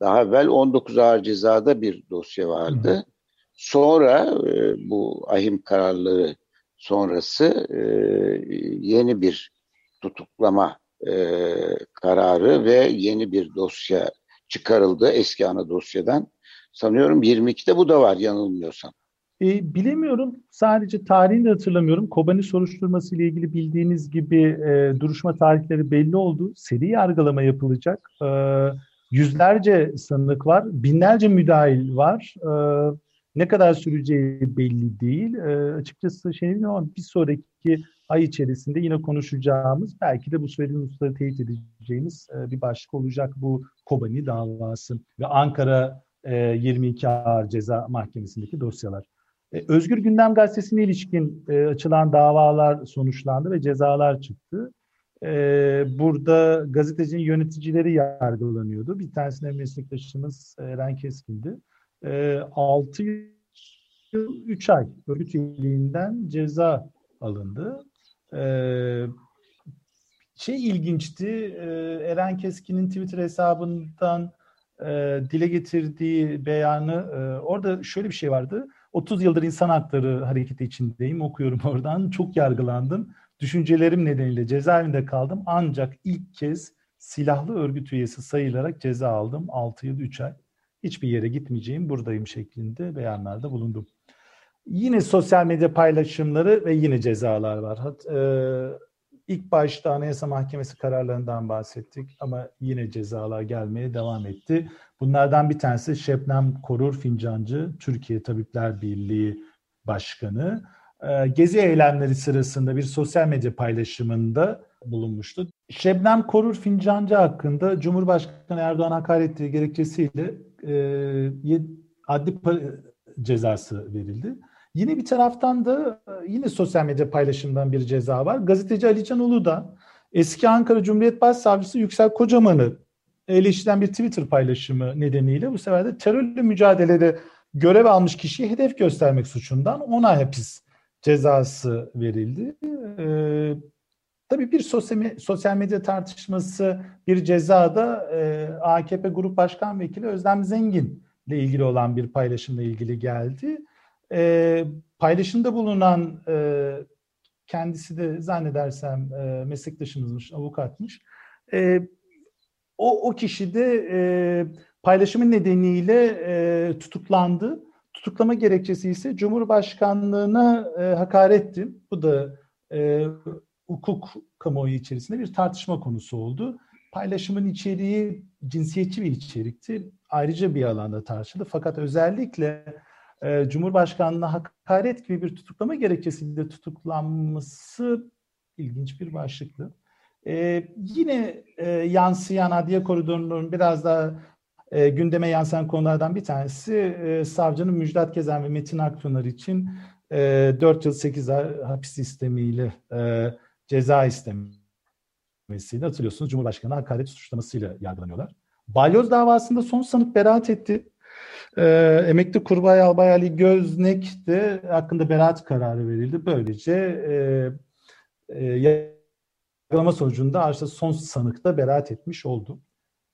Daha evvel 19 Ağır Ceza'da bir dosya vardı. Hı. Sonra e, bu ahim kararları sonrası e, yeni bir tutuklama e, kararı ve yeni bir dosya çıkarıldı eski ana dosyadan. Sanıyorum 22'de bu da var yanılmıyorsam. E, bilemiyorum. Sadece tarihini de hatırlamıyorum. Kobani soruşturması ile ilgili bildiğiniz gibi e, duruşma tarihleri belli oldu. Seri yargılama yapılacak. E, yüzlerce sanık var. Binlerce müdahil var. E, Ne kadar süreceği belli değil. E, açıkçası şey bilmiyorum ama bir sonraki ay içerisinde yine konuşacağımız, belki de bu söylediğim hususları teyit edeceğimiz e, bir başlık olacak bu Kobani davası ve Ankara e, 22 Ağır Ceza Mahkemesi'ndeki dosyalar. E, Özgür Gündem Gazetesi'ne ilişkin e, açılan davalar sonuçlandı ve cezalar çıktı. E, burada gazetecinin yöneticileri yargılanıyordu. Bir tanesinde meslektaşımız Eren Keskin'di. E, 6 yıl 3 ay örgüt üyeliğinden ceza alındı. E, şey ilginçti, e, Eren Keskin'in Twitter hesabından e, dile getirdiği beyanı, e, orada şöyle bir şey vardı. 30 yıldır insan hakları hareketi içindeyim, okuyorum oradan. Çok yargılandım. Düşüncelerim nedeniyle cezaevinde kaldım. Ancak ilk kez silahlı örgüt üyesi sayılarak ceza aldım. 6 yıl 3 ay. Hiçbir yere gitmeyeceğim, buradayım şeklinde beyanlarda bulundum. Yine sosyal medya paylaşımları ve yine cezalar var. Ee, ilk başta Anayasa Mahkemesi kararlarından bahsettik ama yine cezalar gelmeye devam etti. Bunlardan bir tanesi Şebnem Korur Fincancı, Türkiye Tabipler Birliği Başkanı. Ee, gezi eylemleri sırasında bir sosyal medya paylaşımında bulunmuştu. Şebnem Korur Fincancı hakkında Cumhurbaşkanı Erdoğan hakaret ettiği gerekçesiyle e, adli cezası verildi. Yine bir taraftan da e, yine sosyal medya paylaşımından bir ceza var. Gazeteci Ali Can Ulu da eski Ankara Cumhuriyet Başsavcısı Yüksel Kocaman'ı eleştiren bir Twitter paylaşımı nedeniyle bu sefer de terörle mücadelede görev almış kişiye hedef göstermek suçundan 10 ay hapis cezası verildi. Ee, tabii bir sosyal, medya tartışması, bir ceza da e, AKP Grup Başkan Vekili Özlem Zengin ile ilgili olan bir paylaşımla ilgili geldi. E, paylaşımda bulunan e, kendisi de zannedersem e, meslektaşımızmış, avukatmış. E, o, o kişi de e, paylaşımın nedeniyle e, tutuklandı. Tutuklama gerekçesi ise Cumhurbaşkanlığına e, hakaretti. Bu da e, hukuk kamuoyu içerisinde bir tartışma konusu oldu. Paylaşımın içeriği cinsiyetçi bir içerikti. Ayrıca bir alanda tartışıldı. Fakat özellikle e, Cumhurbaşkanlığına hakaret gibi bir tutuklama gerekçesiyle tutuklanması ilginç bir başlıktı. E, yine e, yansıyan adliye koridorunun biraz daha e, gündeme yansıyan konulardan bir tanesi e, savcının Müjdat Gezen ve Metin Akpınar için e, 4 yıl 8 ay hapis sistemiyle e, ceza istemesiyle hatırlıyorsunuz Cumhurbaşkanı hakaret suçlamasıyla yargılanıyorlar. Balyoz davasında son sanık beraat etti. E, emekli Kurbay Albay Ali Göznek de hakkında beraat kararı verildi. Böylece e, e, yargılama sonucunda artık son sanık da beraat etmiş oldu.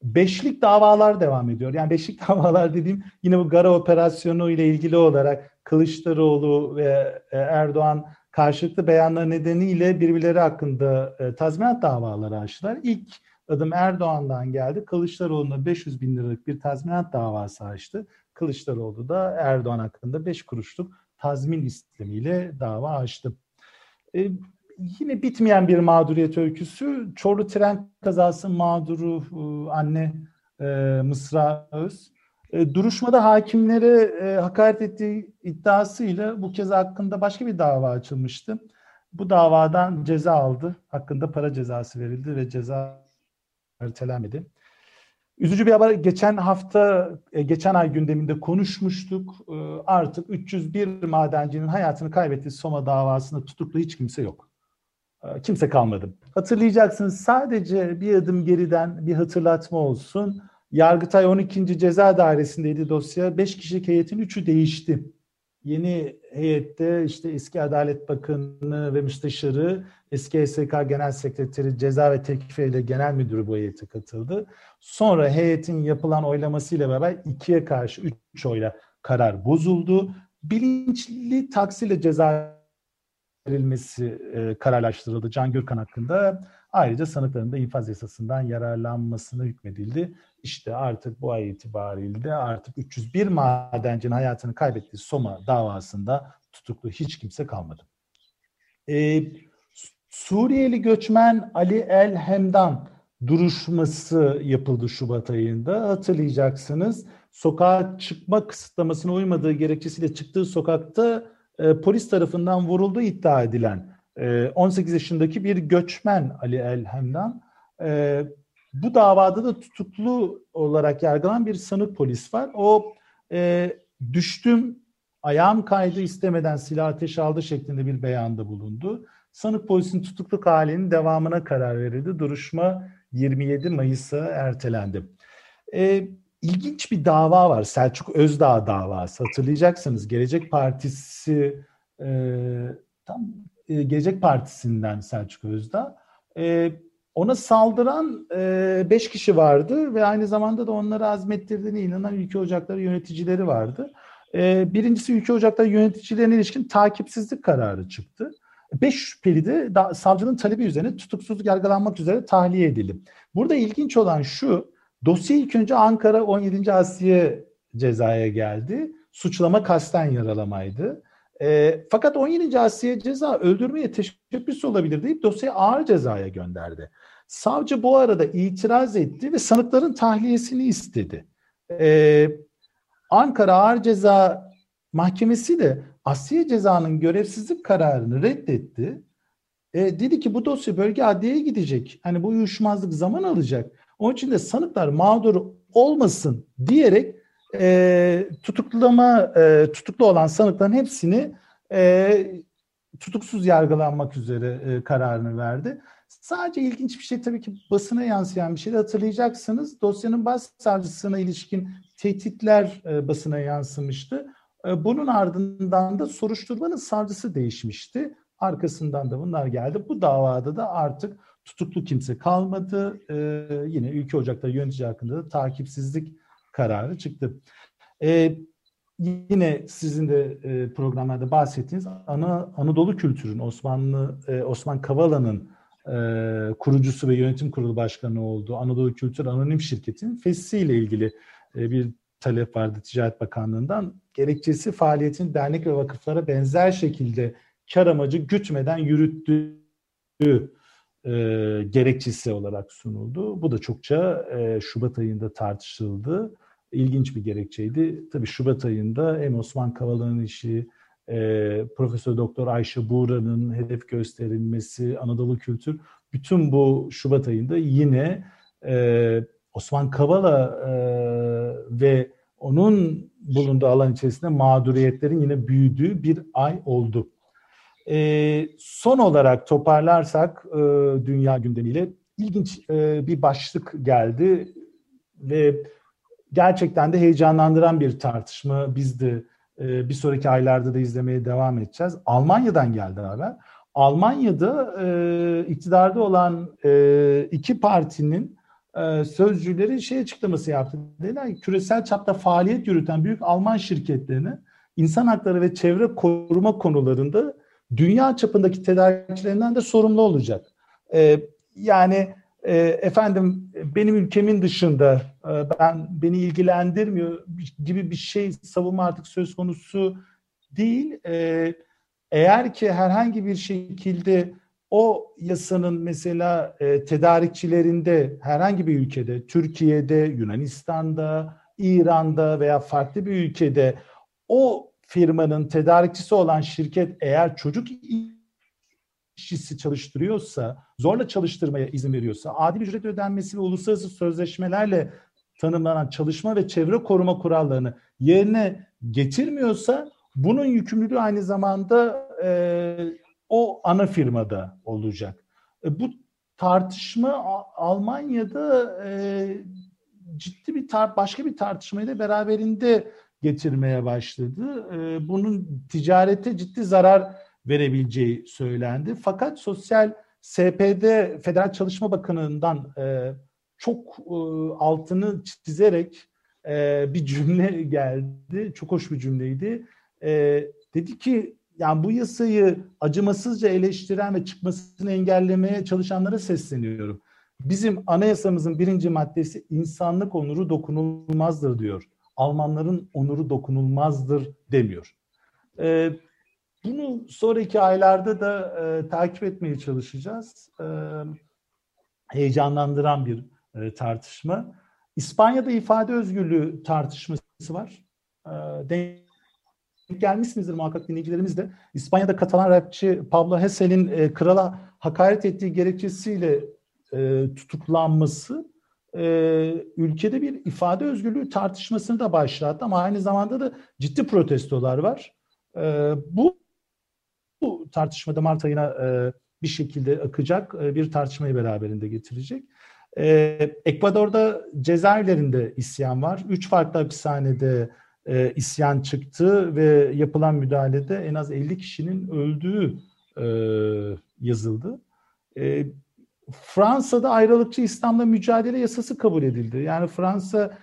Beşlik davalar devam ediyor. Yani beşlik davalar dediğim yine bu Gara operasyonu ile ilgili olarak Kılıçdaroğlu ve e, Erdoğan karşılıklı beyanlar nedeniyle birbirleri hakkında e, tazminat davaları açtılar. İlk adım Erdoğan'dan geldi. Kılıçdaroğlu'na 500 bin liralık bir tazminat davası açtı. Kılıçdaroğlu da Erdoğan hakkında 5 kuruşluk tazmin istemiyle dava açtı. E, yine bitmeyen bir mağduriyet öyküsü. Çorlu tren kazası mağduru e, anne e, Mısra Öz. E, duruşmada hakimlere e, hakaret ettiği iddiasıyla bu kez hakkında başka bir dava açılmıştı. Bu davadan ceza aldı. Hakkında para cezası verildi ve ceza ertelenmedi. Üzücü bir haber. Geçen hafta, e, geçen ay gündeminde konuşmuştuk. Artık 301 madencinin hayatını kaybettiği Soma davasında tutuklu hiç kimse yok. Kimse kalmadı. Hatırlayacaksınız sadece bir adım geriden bir hatırlatma olsun. Yargıtay 12. Ceza Dairesi'ndeydi dosya. 5 kişilik heyetin 3'ü değişti. Yeni heyette işte eski Adalet Bakanı ve Müsteşarı, eski SK Genel Sekreteri Ceza ve Tekfiye Genel Müdürü bu heyete katıldı. Sonra heyetin yapılan oylamasıyla beraber ikiye karşı üç oyla karar bozuldu. Bilinçli taksiyle ceza verilmesi e, kararlaştırıldı Can Gürkan hakkında. Ayrıca sanıkların da infaz yasasından yararlanmasına hükmedildi. İşte artık bu ay itibariyle artık 301 madencinin hayatını kaybettiği Soma davasında tutuklu hiç kimse kalmadı. Ee, Suriyeli göçmen Ali El Hemdan duruşması yapıldı Şubat ayında. Hatırlayacaksınız sokağa çıkma kısıtlamasına uymadığı gerekçesiyle çıktığı sokakta e, polis tarafından vurulduğu iddia edilen e, 18 yaşındaki bir göçmen Ali Elhem'den e, bu davada da tutuklu olarak yargılanan bir sanık polis var. O e, düştüm, ayağım kaydı istemeden silah ateş aldı şeklinde bir beyanda bulundu. Sanık polisin tutukluk halinin devamına karar verildi. Duruşma 27 Mayıs'a ertelendi. E, ilginç bir dava var. Selçuk Özdağ davası. Hatırlayacaksınız. Gelecek Partisi e, tam e, Gelecek Partisi'nden Selçuk Özdağ. E, ona saldıran e, beş kişi vardı ve aynı zamanda da onları azmettirdiğine inanan ülke ocakları yöneticileri vardı. E, birincisi ülke ocakları yöneticilerine ilişkin takipsizlik kararı çıktı. Beş şüpheli de savcının talebi üzerine tutuksuz yargılanmak üzere tahliye edildi. Burada ilginç olan şu, dosya ilk önce Ankara 17. Asiye cezaya geldi. Suçlama kasten yaralamaydı. E, fakat 17. Asiye ceza öldürmeye teşebbüs olabilir deyip dosyayı ağır cezaya gönderdi. Savcı bu arada itiraz etti ve sanıkların tahliyesini istedi. E, Ankara Ağır Ceza Mahkemesi de Asiye cezanın görevsizlik kararını reddetti. E, dedi ki bu dosya bölge adliyeye gidecek. Hani bu uyuşmazlık zaman alacak. Onun için de sanıklar mağdur olmasın diyerek e, tutuklama e, tutuklu olan sanıkların hepsini e, tutuksuz yargılanmak üzere e, kararını verdi. Sadece ilginç bir şey tabii ki basına yansıyan bir şey de hatırlayacaksınız. Dosyanın başsavcısına ilişkin tehditler e, basına yansımıştı. E, bunun ardından da soruşturmanın savcısı değişmişti. Arkasından da bunlar geldi. Bu davada da artık tutuklu kimse kalmadı. E, yine ülke ocakları yönetici hakkında da takipsizlik kararı çıktı. E, yine sizin de e, programlarda bahsettiğiniz ana Anadolu kültürün Osmanlı e, Osman Kavala'nın e, kurucusu ve yönetim kurulu başkanı olduğu Anadolu Kültür Anonim Şirketi'nin fesliyle ilgili e, bir talep vardı Ticaret Bakanlığı'ndan. Gerekçesi faaliyetin dernek ve vakıflara benzer şekilde kar amacı gütmeden yürüttüğü e, gerekçesi olarak sunuldu. Bu da çokça e, Şubat ayında tartışıldı. İlginç bir gerekçeydi. Tabii Şubat ayında hem Osman Kavala'nın işi, e, Profesör Doktor Ayşe Buğra'nın hedef gösterilmesi, Anadolu Kültür, bütün bu Şubat ayında yine e, Osman Kavala e, ve onun bulunduğu alan içerisinde mağduriyetlerin yine büyüdüğü bir ay oldu. E, son olarak toparlarsak e, dünya gündemiyle ilginç e, bir başlık geldi ve gerçekten de heyecanlandıran bir tartışma. Biz de e, bir sonraki aylarda da izlemeye devam edeceğiz. Almanya'dan geldi haber. Almanya'da e, iktidarda olan e, iki partinin e, sözcüleri şey açıklaması yaptı. Dediler küresel çapta faaliyet yürüten büyük Alman şirketlerini insan hakları ve çevre koruma konularında dünya çapındaki tedarikçilerinden de sorumlu olacak. E, yani e, efendim benim ülkemin dışında e, ben beni ilgilendirmiyor gibi bir şey savunma artık söz konusu değil. E, eğer ki herhangi bir şekilde o yasanın mesela e, tedarikçilerinde herhangi bir ülkede, Türkiye'de, Yunanistan'da, İran'da veya farklı bir ülkede o firmanın tedarikçisi olan şirket eğer çocuk işçisi çalıştırıyorsa, zorla çalıştırmaya izin veriyorsa, adil ücret ödenmesi ve uluslararası sözleşmelerle tanımlanan çalışma ve çevre koruma kurallarını yerine getirmiyorsa bunun yükümlülüğü aynı zamanda e, o ana firmada olacak. E, bu tartışma Almanya'da e, ciddi bir tar başka bir tartışmayı da beraberinde getirmeye başladı. E, bunun ticarete ciddi zarar verebileceği söylendi. Fakat sosyal SPD Federal Çalışma Bakanı'ndan e, çok e, altını çizerek e, bir cümle geldi. Çok hoş bir cümleydi. Dedi ki yani bu yasayı acımasızca eleştiren ve çıkmasını engellemeye çalışanlara sesleniyorum. Bizim anayasamızın birinci maddesi insanlık onuru dokunulmazdır diyor. Almanların onuru dokunulmazdır demiyor. Ee, bunu sonraki aylarda da e, takip etmeye çalışacağız. E, heyecanlandıran bir e, tartışma. İspanya'da ifade özgürlüğü tartışması var. E, denk gelmişsinizdir muhakkak dinleyicilerimiz de. İspanya'da Katalan rapçi Pablo Hesel'in e, krala hakaret ettiği gerekçesiyle e, tutuklanması e, ülkede bir ifade özgürlüğü tartışmasını da başlattı ama aynı zamanda da ciddi protestolar var. E, bu, bu tartışmada Mart ayına e, bir şekilde akacak e, bir tartışmayı beraberinde getirecek. E, Ekvador'da cezaevlerinde isyan var. Üç farklı hapishanede e, isyan çıktı ve yapılan müdahalede en az 50 kişinin öldüğü e, yazıldı. E, Fransa'da ayrılıkçı İslam'la mücadele yasası kabul edildi. Yani Fransa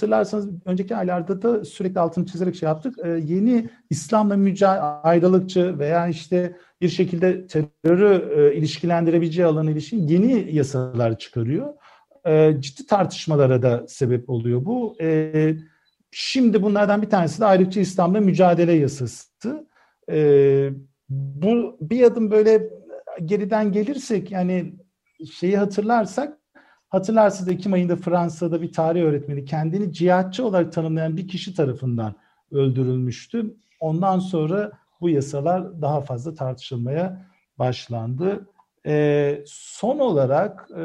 hatırlarsanız önceki aylarda da sürekli altını çizerek şey yaptık. E, yeni İslam'la mücadele ayrılıkçı veya işte bir şekilde terörü e, ilişkilendirebileceği alana ilişkin yeni yasalar çıkarıyor. E, ciddi tartışmalara da sebep oluyor bu. E, şimdi bunlardan bir tanesi de ayrılıkçı İslam'la mücadele yasası. E, bu bir adım böyle geriden gelirsek yani şeyi hatırlarsak hatırlarsınız Ekim ayında Fransa'da bir tarih öğretmeni kendini cihatçı olarak tanımlayan bir kişi tarafından öldürülmüştü. Ondan sonra bu yasalar daha fazla tartışılmaya başlandı. E, son olarak e,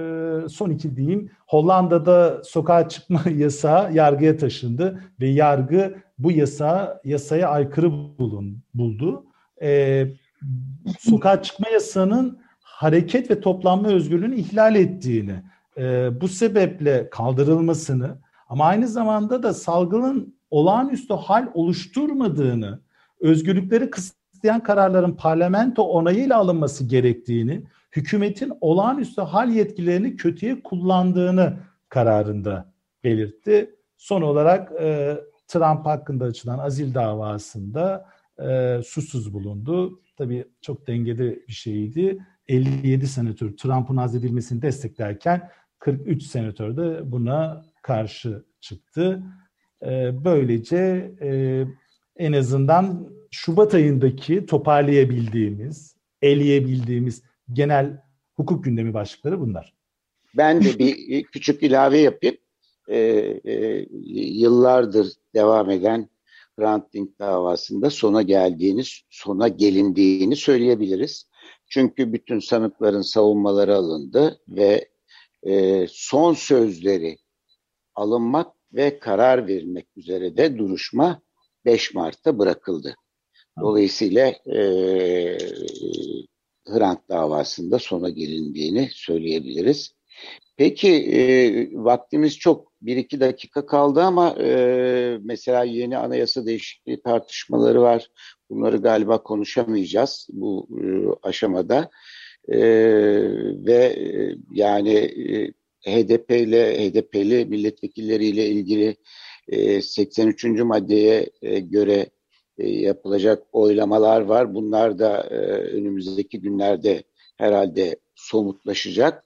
son iki diyeyim Hollanda'da sokağa çıkma yasağı yargıya taşındı ve yargı bu yasa yasaya aykırı bulun, buldu. E, sokağa çıkma yasağının hareket ve toplanma özgürlüğünü ihlal ettiğini, e, bu sebeple kaldırılmasını ama aynı zamanda da salgının olağanüstü hal oluşturmadığını, özgürlükleri kısıtlayan kararların parlamento onayıyla alınması gerektiğini, hükümetin olağanüstü hal yetkilerini kötüye kullandığını kararında belirtti. Son olarak e, Trump hakkında açılan azil davasında e, susuz bulundu. Tabii çok dengede bir şeydi. 57 senatör Trump'ın azledilmesini desteklerken 43 senatör de buna karşı çıktı. E, böylece e, en azından Şubat ayındaki toparlayabildiğimiz, eleyebildiğimiz genel hukuk gündemi başlıkları bunlar. Ben de bir küçük ilave yapayım. Ee, e, yıllardır devam eden Hrant Dink davasında sona geldiğini, sona gelindiğini söyleyebiliriz. Çünkü bütün sanıkların savunmaları alındı ve e, son sözleri alınmak ve karar vermek üzere de duruşma 5 Mart'ta bırakıldı. Dolayısıyla e, Hrant davasında sona gelindiğini söyleyebiliriz. Peki e, vaktimiz çok bir iki dakika kaldı ama e, mesela yeni anayasa değişikliği tartışmaları var. Bunları galiba konuşamayacağız bu e, aşamada. E, ve e, yani e, HDP ile HDP'li milletvekilleriyle ilgili e, 83. maddeye e, göre e, yapılacak oylamalar var. Bunlar da e, önümüzdeki günlerde herhalde somutlaşacak.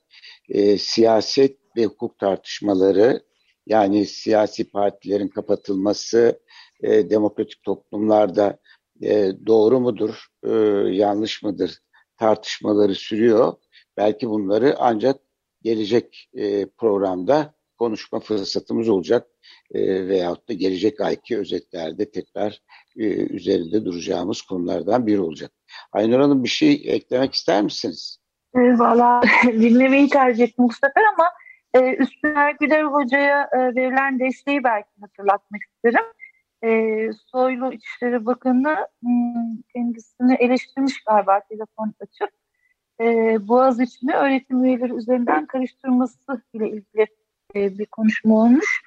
E, siyaset ve hukuk tartışmaları yani siyasi partilerin kapatılması e, demokratik toplumlarda e, doğru mudur, e, yanlış mıdır tartışmaları sürüyor. Belki bunları ancak gelecek e, programda konuşma fırsatımız olacak e, veyahut da gelecek ayki özetlerde tekrar e, üzerinde duracağımız konulardan biri olacak. Aynur Hanım bir şey eklemek ister misiniz? E, Valla dinlemeyi tercih ettim bu sefer ama e, Üstüner Güler Hoca'ya e, verilen desteği belki hatırlatmak isterim. E, Soylu İçişleri Bakanı hmm, kendisini eleştirmiş galiba telefon açıp. E, Boğaz içinde öğretim üyeleri üzerinden karıştırması ile ilgili e, bir konuşma olmuş.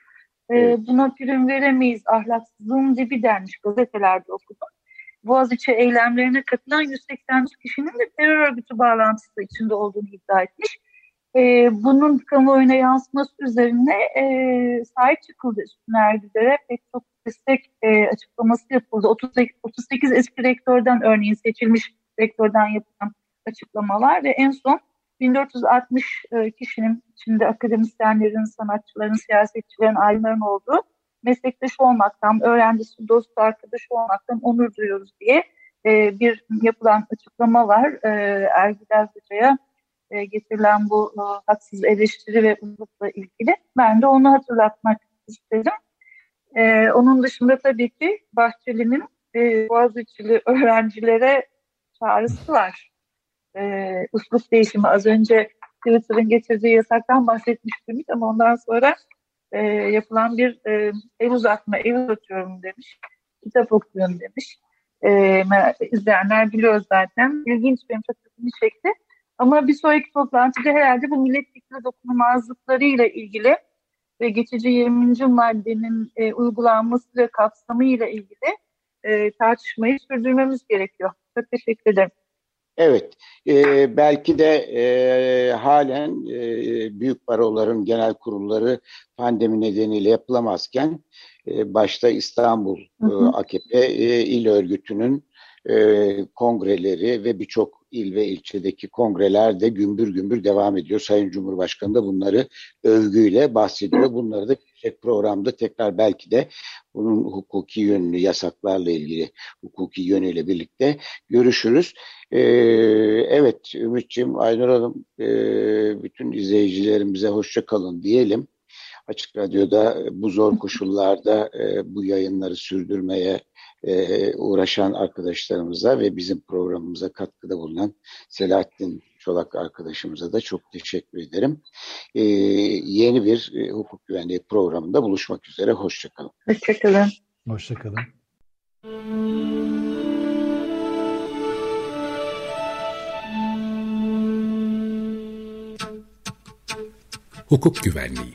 E, buna prim veremeyiz ahlaksızlığın dibi denmiş gazetelerde okudum. Boğaziçi eylemlerine katılan 183 kişinin de terör örgütü bağlantısı içinde olduğunu iddia etmiş. E, bunun kamuoyuna yansıması üzerine e, sahip çıkıldı üstüne ergilere pek çok destek e, açıklaması yapıldı. 38, 38 eski rektörden örneğin seçilmiş rektörden yapılan açıklamalar ve en son 1460 e, kişinin içinde akademisyenlerin, sanatçıların, siyasetçilerin, alimlerin olduğu meslektaş olmaktan, öğrencisi, dostu, arkadaşı olmaktan onur duyuyoruz diye e, bir yapılan açıklama var. E, Ergiler Hoca'ya e, getirilen bu e, haksız eleştiri ve uzlukla ilgili. Ben de onu hatırlatmak isterim. E, onun dışında tabii ki Bahçeli'nin e, Boğaziçi'li öğrencilere çağrısı var. E, usluk değişimi az önce Twitter'ın getirdiği yasaktan bahsetmiştim ama ondan sonra e, yapılan bir e, ev uzatma, ev uzatıyorum demiş. Kitap okuyorum demiş. E, izleyenler biliyor zaten. İlginç benim çok çekti. Ama bir sonraki toplantıda herhalde bu milletvekili dokunulmazlıklarıyla ilgili ve geçici 20. maddenin e, uygulanması ve kapsamı ile ilgili e, tartışmayı sürdürmemiz gerekiyor. Çok teşekkür ederim. Evet, e, belki de e, halen e, büyük baroların genel kurulları pandemi nedeniyle yapılamazken e, başta İstanbul hı hı. E, AKP e, il örgütünün e, kongreleri ve birçok il ve ilçedeki kongreler de gümbür gümbür devam ediyor. Sayın Cumhurbaşkanı da bunları övgüyle bahsediyor. Bunları da gelecek programda tekrar belki de bunun hukuki yönünü, yasaklarla ilgili hukuki yönüyle birlikte görüşürüz. Ee, evet Ümit'ciğim, Aynur Hanım e, bütün izleyicilerimize hoşça kalın diyelim. Açık Radyo'da bu zor koşullarda e, bu yayınları sürdürmeye e, uğraşan arkadaşlarımıza ve bizim programımıza katkıda bulunan Selahattin Çolak arkadaşımıza da çok teşekkür ederim. E, yeni bir e, hukuk güvenliği programında buluşmak üzere. Hoşçakalın. Hoşçakalın. Hoşçakalın. Hukuk Güvenliği